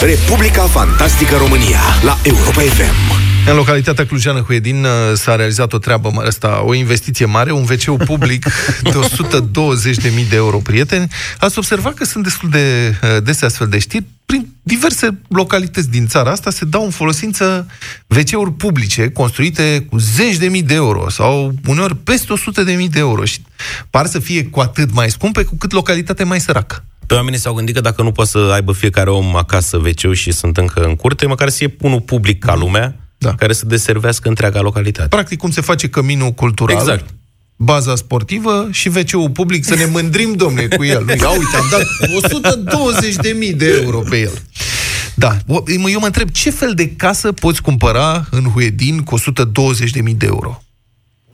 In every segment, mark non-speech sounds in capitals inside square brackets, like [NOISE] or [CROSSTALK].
Republica Fantastică România la Europa FM. În localitatea clujeană Huedin uh, s-a realizat o treabă mare, asta, o investiție mare, un wc public [LAUGHS] de 120.000 de euro, prieteni. Ați observat că sunt destul de uh, dese astfel de știri. Prin diverse localități din țara asta se dau în folosință wc publice construite cu zeci de mii de euro sau uneori peste 100 de mii de euro și par să fie cu atât mai scumpe cu cât localitatea mai săracă. Pe oamenii s-au gândit că dacă nu poate să aibă fiecare om acasă wc și sunt încă în curte, măcar să fie unul public ca lumea, da. care să deservească întreaga localitate. Practic cum se face căminul cultural. Exact. Baza sportivă și wc public, să ne mândrim, domne, cu el. Nu, ia uite, am dat 120.000 de euro pe el. Da, eu mă întreb, ce fel de casă poți cumpăra în Huedin cu 120.000 de euro?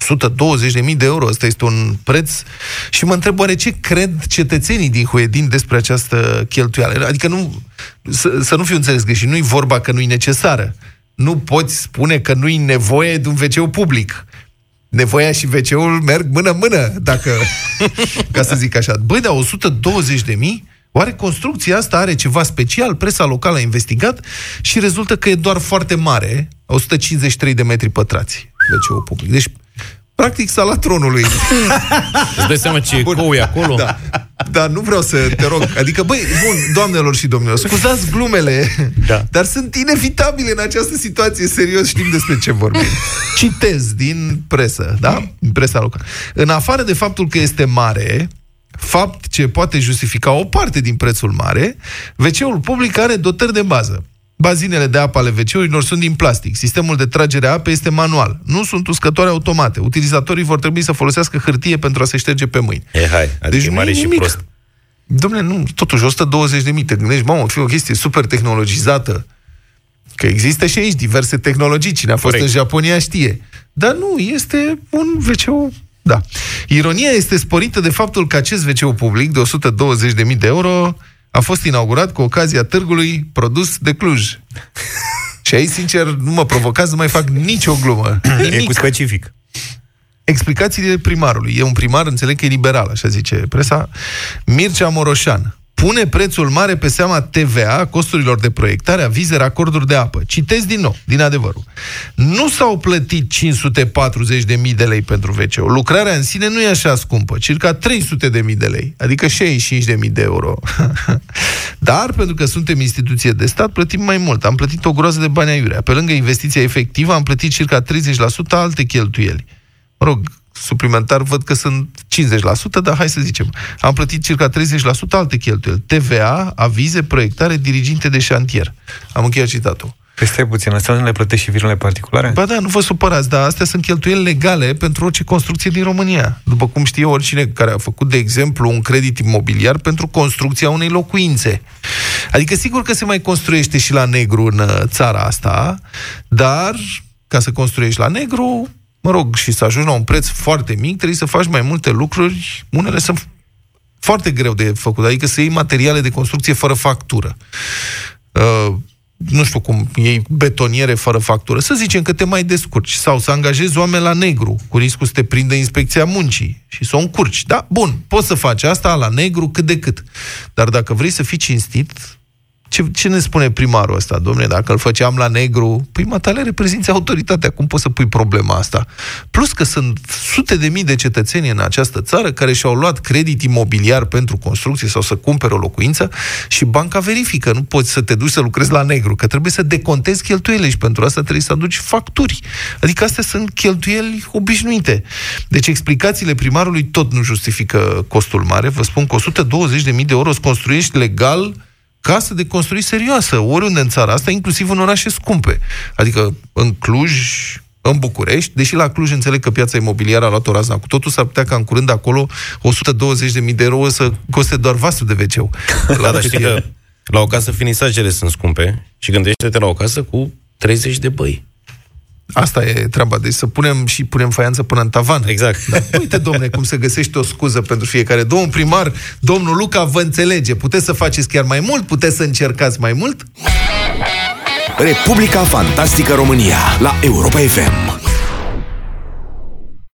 120.000 de euro, ăsta este un preț și mă întreb oare ce cred cetățenii din Huedin despre această cheltuială. Adică nu, să, să nu fiu înțeles greșit, nu-i vorba că nu-i necesară, nu poți spune că nu-i nevoie de un wc public. Nevoia și wc merg mână-mână, dacă, [LAUGHS] ca să zic așa. Băi, dar 120 de mii? Oare construcția asta are ceva special? Presa locală a investigat și rezultă că e doar foarte mare, 153 de metri pătrați, wc public. Deci, practic sala tronului. [LAUGHS] Îți dai seama ce ecou e acolo? Da. Dar nu vreau să te rog. Adică, băi, bun, doamnelor și domnilor, scuzați glumele, da. dar sunt inevitabile în această situație. Serios, știm despre ce vorbim. Citez din presă, da? Din presa locală. În afară de faptul că este mare, fapt ce poate justifica o parte din prețul mare, wc public are dotări de bază. Bazinele de apă ale wc sunt din plastic. Sistemul de tragere a apei este manual. Nu sunt uscătoare automate. Utilizatorii vor trebui să folosească hârtie pentru a se șterge pe mâini. E, hai, adică deci e mare și nimic. prost. Dom'le, nu, totuși 120 de mii, te gândești, mamă, fi o chestie super tehnologizată. Că există și aici diverse tehnologii. Cine a fost Corect. în Japonia știe. Dar nu, este un wc da. Ironia este sporită de faptul că acest wc public de 120.000 de euro a fost inaugurat cu ocazia târgului produs de Cluj. Și aici, sincer, nu mă provocați, nu mai fac nicio glumă. Nimic. E cu specific. Explicațiile primarului. E un primar, înțeleg că e liberal, așa zice presa. Mircea Moroșan pune prețul mare pe seama TVA, costurilor de proiectare, avize, racorduri de apă. Citez din nou, din adevărul. Nu s-au plătit 540.000 de lei pentru wc Lucrarea în sine nu e așa scumpă, circa 300.000 de lei, adică 65.000 de euro. [LAUGHS] Dar, pentru că suntem instituție de stat, plătim mai mult. Am plătit o groază de bani aiurea. Pe lângă investiția efectivă, am plătit circa 30% alte cheltuieli. Mă rog, suplimentar văd că sunt 50%, dar hai să zicem, am plătit circa 30% alte cheltuieli. TVA, avize, proiectare, diriginte de șantier. Am încheiat citatul. Păi stai puțin, astea nu le plătești și firmele particulare? Ba da, nu vă supărați, dar astea sunt cheltuieli legale pentru orice construcție din România. După cum știe oricine care a făcut, de exemplu, un credit imobiliar pentru construcția unei locuințe. Adică sigur că se mai construiește și la negru în uh, țara asta, dar ca să construiești la negru, mă rog, și să ajungi la un preț foarte mic, trebuie să faci mai multe lucruri, unele sunt foarte greu de făcut, adică să iei materiale de construcție fără factură. Uh, nu știu cum, iei betoniere fără factură, să zicem că te mai descurci, sau să angajezi oameni la negru, cu riscul să te prindă inspecția muncii și să o încurci. Da, bun, poți să faci asta la negru cât de cât. Dar dacă vrei să fii cinstit, ce, ce ne spune primarul ăsta, domnule, dacă îl făceam la negru? Păi, matale, reprezinți autoritatea, cum poți să pui problema asta? Plus că sunt sute de mii de cetățeni în această țară care și-au luat credit imobiliar pentru construcție sau să cumpere o locuință și banca verifică. Nu poți să te duci să lucrezi la negru, că trebuie să decontezi cheltuielile și pentru asta trebuie să aduci facturi. Adică astea sunt cheltuieli obișnuite. Deci explicațiile primarului tot nu justifică costul mare. Vă spun că 120.000 de euro îți construiești legal casă de construit serioasă, oriunde în țara asta, inclusiv în orașe scumpe. Adică în Cluj, în București, deși la Cluj înțeleg că piața imobiliară a luat o razna cu totul, s-ar putea ca în curând acolo 120.000 de euro să coste doar vasul de wc La, [LAUGHS] dar știi că la o casă finisajele sunt scumpe și gândește-te la o casă cu 30 de băi. Asta e treaba, deci să punem și punem faianță până în tavan. Exact. Da. Uite, domne, cum să găsești o scuză pentru fiecare. Domnul primar, domnul Luca vă înțelege. Puteți să faceți chiar mai mult? Puteți să încercați mai mult? Republica Fantastică România la Europa FM.